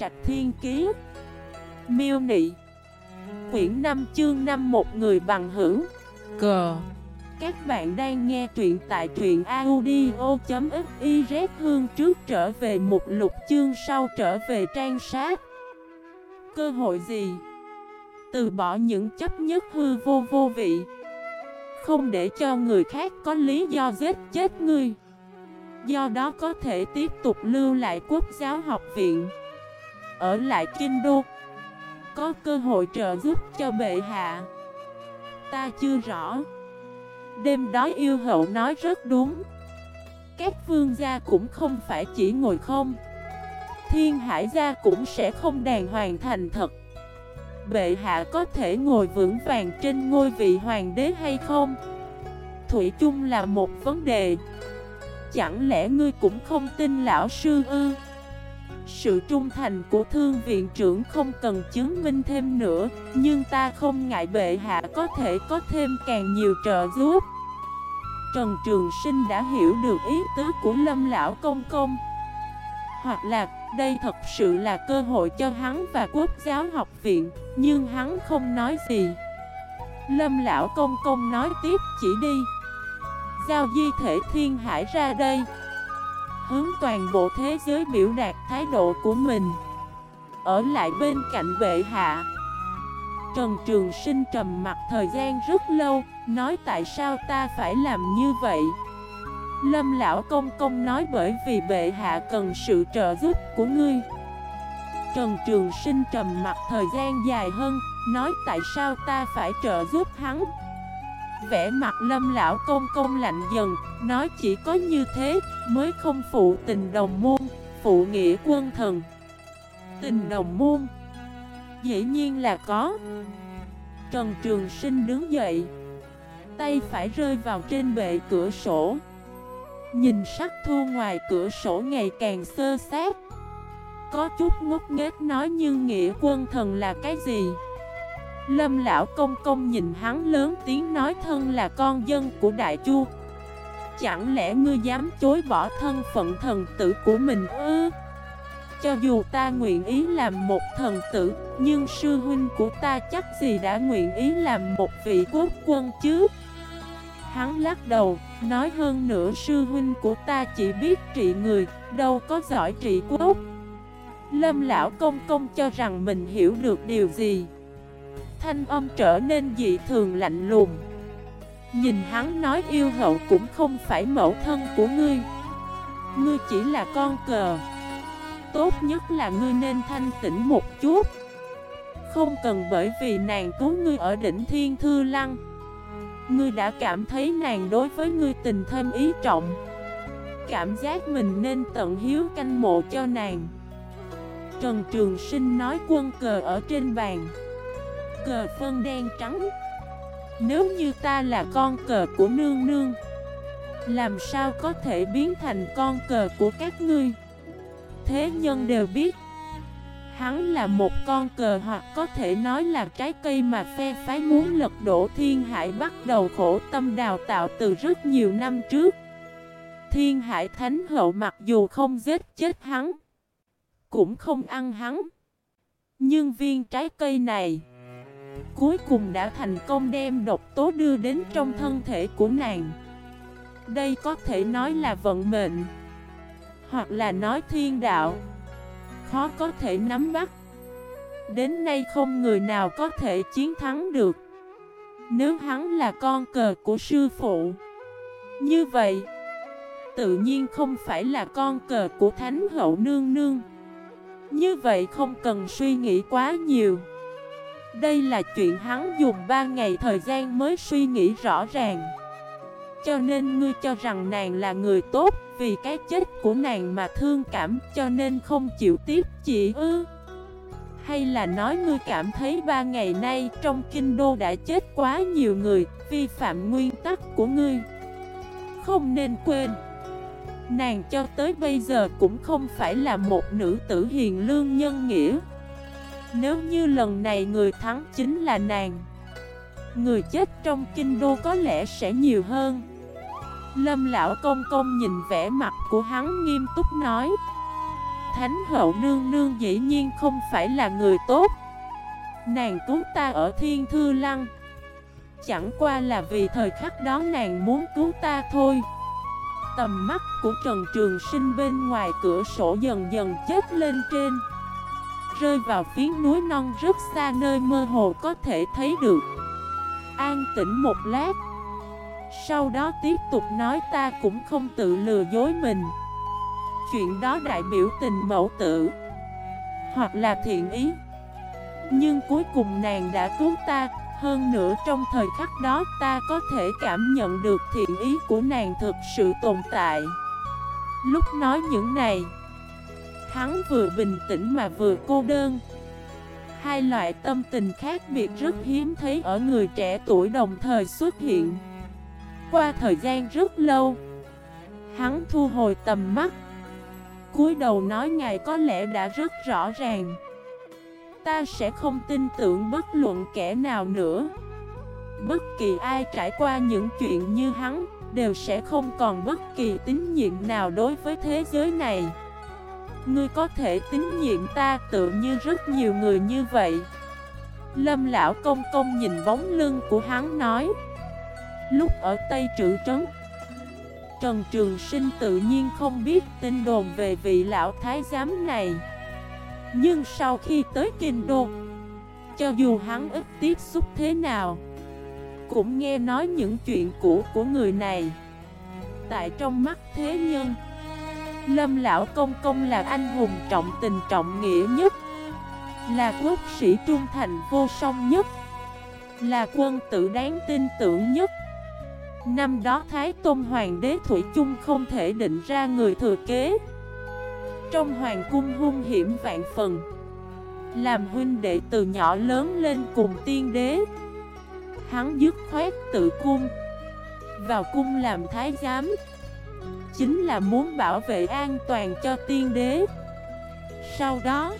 Trạch Thiên Kiế Miêu Nị. Quyển 5 chương 5 Một người bằng hữu. Cờ Các bạn đang nghe truyện tại truyện audio.xyz Hương trước trở về một lục chương sau trở về trang sát. Cơ hội gì? Từ bỏ những chấp nhất hư vô vô vị. Không để cho người khác có lý do giết chết ngươi. Do đó có thể tiếp tục lưu lại quốc giáo học viện ở lại Kinh Đô. Có cơ hội trợ giúp cho bệ hạ. Ta chưa rõ. Đêm đó yêu hậu nói rất đúng. Các vương gia cũng không phải chỉ ngồi không. Thiên hải gia cũng sẽ không đàng hoàng thành thật. Bệ hạ có thể ngồi vững vàng trên ngôi vị hoàng đế hay không? Thủy chung là một vấn đề. Chẳng lẽ ngươi cũng không tin lão sư ư? Sự trung thành của thương viện trưởng không cần chứng minh thêm nữa, Nhưng ta không ngại bệ hạ có thể có thêm càng nhiều trợ giúp. Trần Trường Sinh đã hiểu được ý tứ của Lâm Lão Công Công. Hoặc là, đây thật sự là cơ hội cho hắn và quốc giáo học viện, Nhưng hắn không nói gì. Lâm Lão Công Công nói tiếp chỉ đi. Giao di thể thiên hải ra đây. Hướng toàn bộ thế giới biểu đạt thái độ của mình. Ở lại bên cạnh bệ hạ, Trần Trường Sinh trầm mặt thời gian rất lâu, Nói tại sao ta phải làm như vậy? Lâm Lão Công Công nói bởi vì bệ hạ cần sự trợ giúp của ngươi. Trần Trường Sinh trầm mặt thời gian dài hơn, Nói tại sao ta phải trợ giúp hắn? Vẽ mặt lâm lão công công lạnh dần, Nói chỉ có như thế mới không phụ tình đồng môn, Phụ nghĩa quân thần. Tình đồng môn? Dĩ nhiên là có. Trần Trường Sinh đứng dậy, Tay phải rơi vào trên bệ cửa sổ. Nhìn sắc thu ngoài cửa sổ ngày càng sơ sát. Có chút ngốc nghếch nói nhưng nghĩa quân thần là cái gì? Lâm lão công công nhìn hắn lớn tiếng nói thân là con dân của Đại Chu. Chẳng lẽ ngươi dám chối bỏ thân phận thần tử của mình ư? Cho dù ta nguyện ý làm một thần tử Nhưng sư huynh của ta chắc gì đã nguyện ý làm một vị quốc quân chứ? Hắn lắc đầu, nói hơn nữa sư huynh của ta chỉ biết trị người, đâu có giỏi trị quốc. Lâm lão công công cho rằng mình hiểu được điều gì? Thanh âm trở nên dị thường lạnh lùng. Nhìn hắn nói yêu hậu cũng không phải mẫu thân của ngươi. Ngươi chỉ là con cờ. Tốt nhất là ngươi nên thanh tĩnh một chút. Không cần bởi vì nàng cứu ngươi ở đỉnh thiên thư lăng. Ngươi đã cảm thấy nàng đối với ngươi tình thêm ý trọng. Cảm giác mình nên tận hiếu canh mộ cho nàng. Trần Trường Sinh nói quân cờ ở trên bàn cờ phân đen trắng. Nếu như ta là con cờ của nương nương, Làm sao có thể biến thành con cờ của các ngươi? Thế nhân đều biết, Hắn là một con cờ hoặc có thể nói là trái cây mà phe phái muốn lật đổ thiên hải bắt đầu khổ tâm đào tạo từ rất nhiều năm trước. Thiên hải thánh hậu mặc dù không giết chết hắn, Cũng không ăn hắn. Nhưng viên trái cây này Cuối cùng đã thành công đem độc tố đưa đến trong thân thể của nàng. Đây có thể nói là vận mệnh, Hoặc là nói thiên đạo. Khó có thể nắm bắt. Đến nay không người nào có thể chiến thắng được. Nếu hắn là con cờ của sư phụ, Như vậy, Tự nhiên không phải là con cờ của thánh hậu nương nương. Như vậy không cần suy nghĩ quá nhiều đây là chuyện hắn dùng 3 ngày thời gian mới suy nghĩ rõ ràng. Cho nên ngươi cho rằng nàng là người tốt Vì cái chết của nàng mà thương cảm, cho nên không chịu tiếp chị ư? Hay là nói ngươi cảm thấy 3 ngày nay trong kinh đô đã chết quá nhiều người Vi phạm nguyên tắc của ngươi? Không nên quên. Nàng cho tới bây giờ cũng không phải là một nữ tử hiền lương nhân nghĩa nếu như lần này người thắng chính là nàng, Người chết trong kinh đô có lẽ sẽ nhiều hơn. Lâm lão công công nhìn vẻ mặt của hắn nghiêm túc nói, Thánh hậu nương nương dĩ nhiên không phải là người tốt. Nàng cứu ta ở thiên thư lăng, Chẳng qua là vì thời khắc đó nàng muốn cứu ta thôi. Tầm mắt của Trần Trường Sinh bên ngoài cửa sổ dần dần chết lên trên. Rơi vào phía núi non rất xa nơi mơ hồ có thể thấy được. An tĩnh một lát, Sau đó tiếp tục nói ta cũng không tự lừa dối mình. Chuyện đó đại biểu tình mẫu tử, Hoặc là thiện ý. Nhưng cuối cùng nàng đã cứu ta, Hơn nữa trong thời khắc đó ta có thể cảm nhận được thiện ý của nàng thực sự tồn tại. Lúc nói những này Hắn vừa bình tĩnh mà vừa cô đơn. Hai loại tâm tình khác biệt rất hiếm thấy ở người trẻ tuổi đồng thời xuất hiện. Qua thời gian rất lâu, Hắn thu hồi tầm mắt. Cúi đầu nói ngài có lẽ đã rất rõ ràng. Ta sẽ không tin tưởng bất luận kẻ nào nữa. Bất kỳ ai trải qua những chuyện như hắn Đều sẽ không còn bất kỳ tín nhiệm nào đối với thế giới này. Ngươi có thể tín nhiệm ta tự như rất nhiều người như vậy. Lâm lão công công nhìn bóng lưng của hắn nói. Lúc ở Tây Trữ Trấn, Trần Trường Sinh tự nhiên không biết tin đồn về vị lão thái giám này. Nhưng sau khi tới Kinh Đô, Cho dù hắn ít tiếp xúc thế nào, Cũng nghe nói những chuyện cũ của người này. Tại trong mắt thế nhân Lâm Lão Công Công là anh hùng trọng tình trọng nghĩa nhất, Là quốc sĩ trung thành vô song nhất, Là quân tử đáng tin tưởng nhất. Năm đó Thái Tôn Hoàng đế Thủy chung không thể định ra người thừa kế. Trong hoàng cung hung hiểm vạn phần, Làm huynh đệ từ nhỏ lớn lên cùng tiên đế. Hắn dứt khoát tự cung, Vào cung làm thái giám. Chính là muốn bảo vệ an toàn cho tiên đế. Sau đó,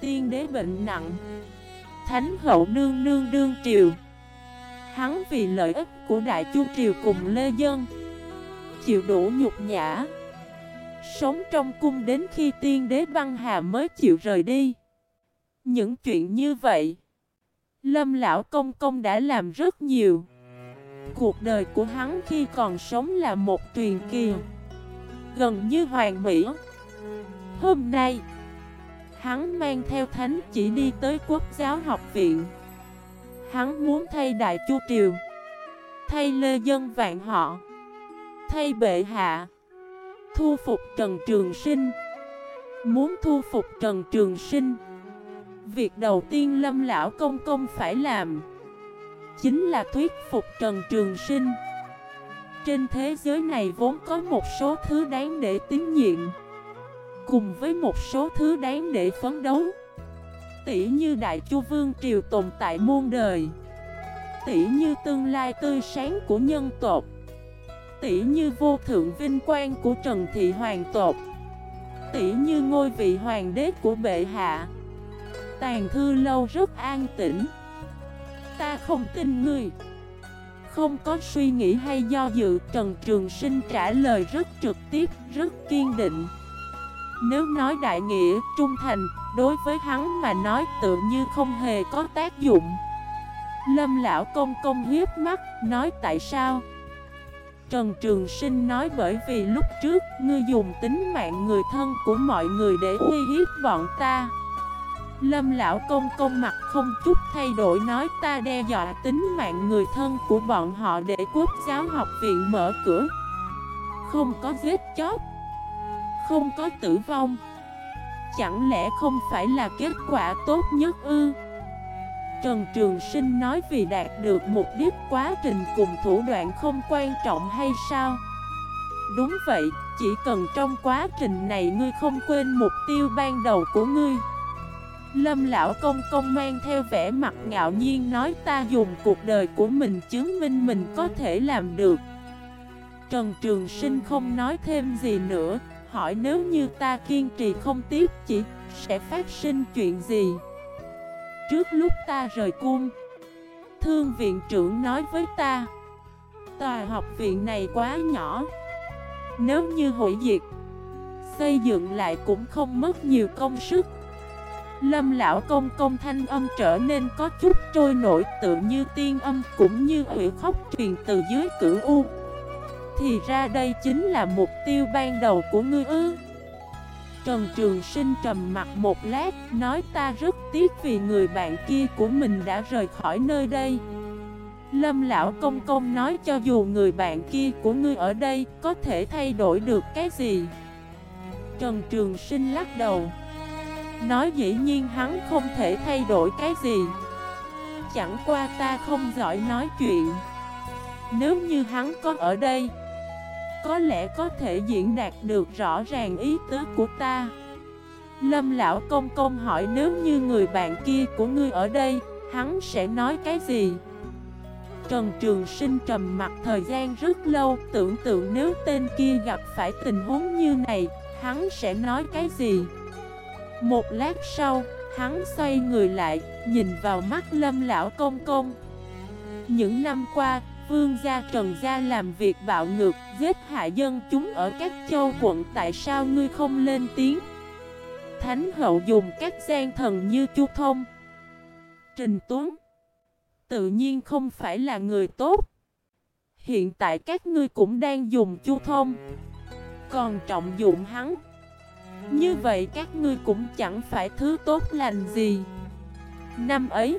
Tiên đế bệnh nặng. Thánh hậu nương nương đương triều. Hắn vì lợi ích của Đại Chu Triều cùng Lê Dân, Chịu đủ nhục nhã, Sống trong cung đến khi tiên đế băng hà mới chịu rời đi. Những chuyện như vậy, Lâm lão công công đã làm rất nhiều. Cuộc đời của hắn khi còn sống là một truyền kỳ Gần như hoàn mỹ. Hôm nay, Hắn mang theo thánh chỉ đi tới quốc giáo học viện. Hắn muốn thay Đại Chu Triều, Thay Lê Dân Vạn họ, Thay Bệ Hạ, Thu phục Trần Trường Sinh. Muốn thu phục Trần Trường Sinh, Việc đầu tiên Lâm Lão Công Công phải làm Chính là thuyết phục Trần Trường Sinh. Trên thế giới này vốn có một số thứ đáng để tín nhiệm, Cùng với một số thứ đáng để phấn đấu. Tỷ như Đại Chu Vương Triều tồn tại muôn đời. Tỷ như tương lai tươi sáng của nhân tộc. Tỷ như vô thượng vinh quang của Trần Thị Hoàng tộc. Tỷ như ngôi vị hoàng đế của bệ hạ. Tàn thư lâu rất an tĩnh. Ta không tin ngươi Không có suy nghĩ hay do dự Trần Trường Sinh trả lời rất trực tiếp, rất kiên định. Nếu nói đại nghĩa, trung thành Đối với hắn mà nói tự như không hề có tác dụng. Lâm lão công công hiếp mắt, nói tại sao? Trần Trường Sinh nói bởi vì lúc trước ngươi dùng tính mạng người thân của mọi người để uy hiếp bọn ta. Lâm lão công công mặt không chút thay đổi nói ta đe dọa tính mạng người thân của bọn họ để quốc giáo học viện mở cửa Không có giết chóc Không có tử vong Chẳng lẽ không phải là kết quả tốt nhất ư? Trần Trường Sinh nói vì đạt được mục đích quá trình cùng thủ đoạn không quan trọng hay sao? Đúng vậy, chỉ cần trong quá trình này ngươi không quên mục tiêu ban đầu của ngươi Lâm lão công công mang theo vẻ mặt ngạo nhiên nói ta dùng cuộc đời của mình chứng minh mình có thể làm được. Trần Trường Sinh không nói thêm gì nữa, Hỏi nếu như ta kiên trì không tiếp chỉ sẽ phát sinh chuyện gì? Trước lúc ta rời cung, Thương viện trưởng nói với ta, Tòa học viện này quá nhỏ. Nếu như hủy diệt, xây dựng lại cũng không mất nhiều công sức. Lâm lão công công thanh âm trở nên có chút trôi nổi tự như tiên âm cũng như ủy khóc truyền từ dưới cửu u. Thì ra đây chính là mục tiêu ban đầu của ngươi ư? Trần Trường Sinh trầm mặt một lát, Nói ta rất tiếc vì người bạn kia của mình đã rời khỏi nơi đây. Lâm Lão Công Công nói cho dù người bạn kia của ngươi ở đây Có thể thay đổi được cái gì? Trần Trường Sinh lắc đầu. Nói dĩ nhiên hắn không thể thay đổi cái gì. Chẳng qua ta không giỏi nói chuyện. Nếu như hắn có ở đây, Có lẽ có thể diễn đạt được rõ ràng ý tứ của ta. Lâm lão công công hỏi nếu như người bạn kia của ngươi ở đây, Hắn sẽ nói cái gì? Trần Trường Sinh trầm mặt thời gian rất lâu, Tưởng tượng nếu tên kia gặp phải tình huống như này, Hắn sẽ nói cái gì? Một lát sau, hắn xoay người lại, nhìn vào mắt lâm lão công công. Những năm qua, vương gia trần gia làm việc bạo ngược, giết hại dân chúng ở các châu quận tại sao ngươi không lên tiếng? Thánh hậu dùng các gian thần như chu thông. Trình Tuấn Tự nhiên không phải là người tốt Hiện tại các ngươi cũng đang dùng chu thông Còn trọng dụng hắn như vậy các ngươi cũng chẳng phải thứ tốt lành gì. Năm ấy,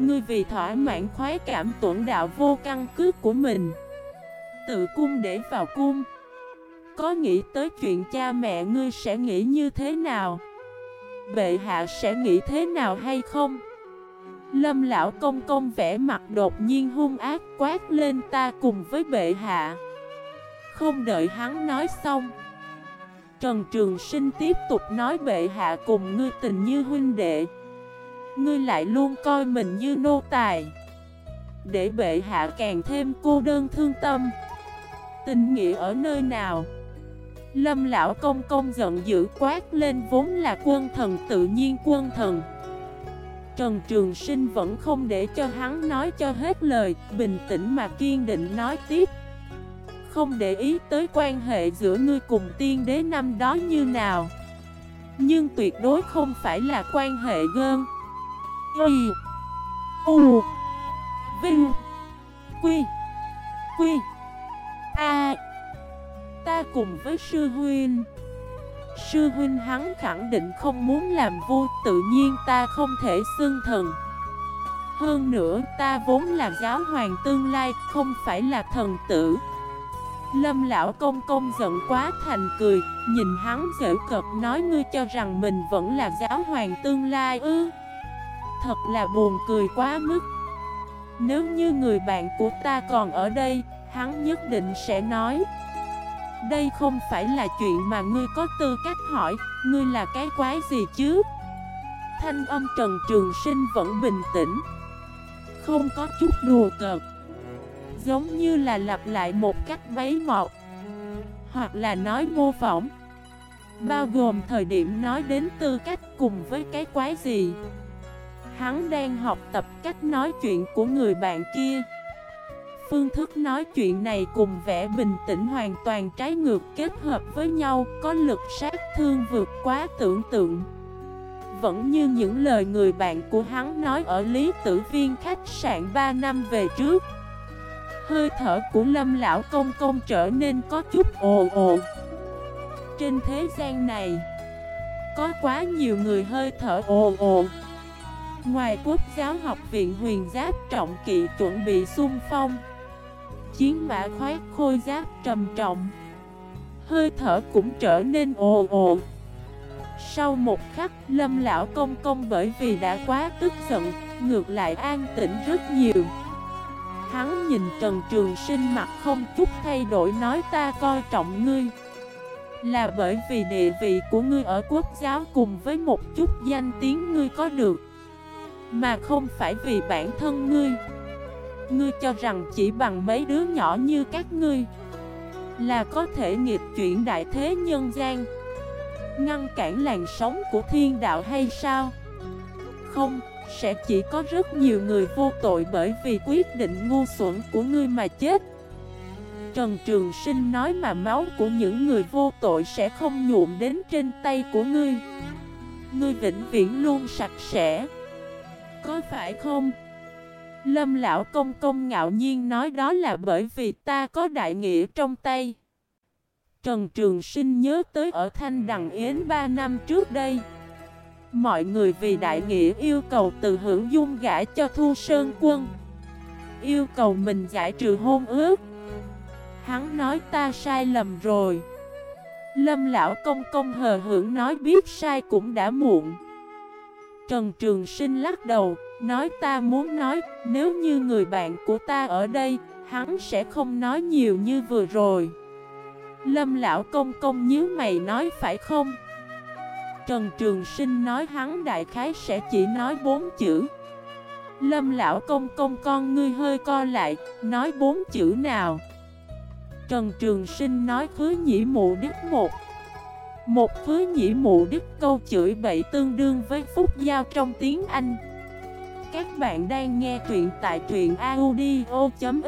Ngươi vì thỏa mãn khoái cảm tuẩn đạo vô căn cứ của mình, Tự cung để vào cung. Có nghĩ tới chuyện cha mẹ ngươi sẽ nghĩ như thế nào? Bệ hạ sẽ nghĩ thế nào hay không? Lâm lão công công vẽ mặt đột nhiên hung ác quát lên ta cùng với bệ hạ. Không đợi hắn nói xong Trần Trường Sinh tiếp tục nói bệ hạ cùng ngươi tình như huynh đệ. Ngươi lại luôn coi mình như nô tài. Để bệ hạ càng thêm cô đơn thương tâm. Tình nghĩa ở nơi nào? Lâm lão công công giận dữ quát lên vốn là quân thần tự nhiên quân thần. Trần Trường Sinh vẫn không để cho hắn nói cho hết lời, Bình tĩnh mà kiên định nói tiếp không để ý tới quan hệ giữa ngươi cùng tiên đế năm đó như nào. Nhưng tuyệt đối không phải là quan hệ gơn. Y. U. Vinh. Quy. Quy. A. Ta cùng với sư huynh. Sư huynh hắn khẳng định không muốn làm vua, Tự nhiên ta không thể xưng thần. Hơn nữa, ta vốn là giáo hoàng tương lai, Không phải là thần tử. Lâm lão công công giận quá thành cười, Nhìn hắn dễ cợt nói ngươi cho rằng mình vẫn là giáo hoàng tương lai ư. Thật là buồn cười quá mức. Nếu như người bạn của ta còn ở đây, Hắn nhất định sẽ nói. Đây không phải là chuyện mà ngươi có tư cách hỏi, Ngươi là cái quái gì chứ? Thanh âm Trần Trường Sinh vẫn bình tĩnh. Không có chút đùa cợt. Giống như là lặp lại một cách bấy mọt, Hoặc là nói mô phỏng. Bao gồm thời điểm nói đến tư cách cùng với cái quái gì. Hắn đang học tập cách nói chuyện của người bạn kia. Phương thức nói chuyện này cùng vẻ bình tĩnh hoàn toàn trái ngược kết hợp với nhau, Có lực sát thương vượt quá tưởng tượng. Vẫn như những lời người bạn của hắn nói ở Lý Tử Viên khách sạn 3 năm về trước. Hơi thở của lâm lão công công trở nên có chút ồ ồ. Trên thế gian này, Có quá nhiều người hơi thở ồ ồ. Ngoài quốc giáo học viện huyền giáp trọng kỵ chuẩn bị xung phong, Chiến mã khoát khôi giáp trầm trọng, Hơi thở cũng trở nên ồ ồ. Sau một khắc, lâm lão công công bởi vì đã quá tức giận, Ngược lại an tĩnh rất nhiều. Hắn nhìn Trần Trường Sinh mặt không chút thay đổi nói ta coi trọng ngươi. Là bởi vì địa vị của ngươi ở quốc giáo cùng với một chút danh tiếng ngươi có được, Mà không phải vì bản thân ngươi. Ngươi cho rằng chỉ bằng mấy đứa nhỏ như các ngươi Là có thể nghiệp chuyển đại thế nhân gian, Ngăn cản làn sóng của thiên đạo hay sao? Không sẽ chỉ có rất nhiều người vô tội bởi vì quyết định ngu xuẩn của ngươi mà chết. Trần Trường Sinh nói mà máu của những người vô tội sẽ không nhuộm đến trên tay của ngươi. Ngươi vĩnh viễn luôn sạch sẽ. Có phải không? Lâm lão công công ngạo nhiên nói đó là bởi vì ta có đại nghĩa trong tay. Trần Trường Sinh nhớ tới ở Thanh Đằng Yến 3 năm trước đây Mọi người vì đại nghĩa yêu cầu từ hữu dung gã cho Thu Sơn Quân. Yêu cầu mình giải trừ hôn ước. Hắn nói ta sai lầm rồi. Lâm lão công công hờ hưởng nói biết sai cũng đã muộn. Trần Trường Sinh lắc đầu, Nói ta muốn nói, Nếu như người bạn của ta ở đây, Hắn sẽ không nói nhiều như vừa rồi. Lâm lão công công nhíu mày nói phải không? Trần Trường Sinh nói hắn đại khái sẽ chỉ nói bốn chữ. Lâm lão công công con, ngươi hơi co lại, Nói bốn chữ nào? Trần Trường Sinh nói khứ nhĩ mụ đức một. Một khứ nhĩ mụ đức câu chửi bậy tương đương với phúc giao trong tiếng Anh. Các bạn đang nghe truyện tại truyện audio.fif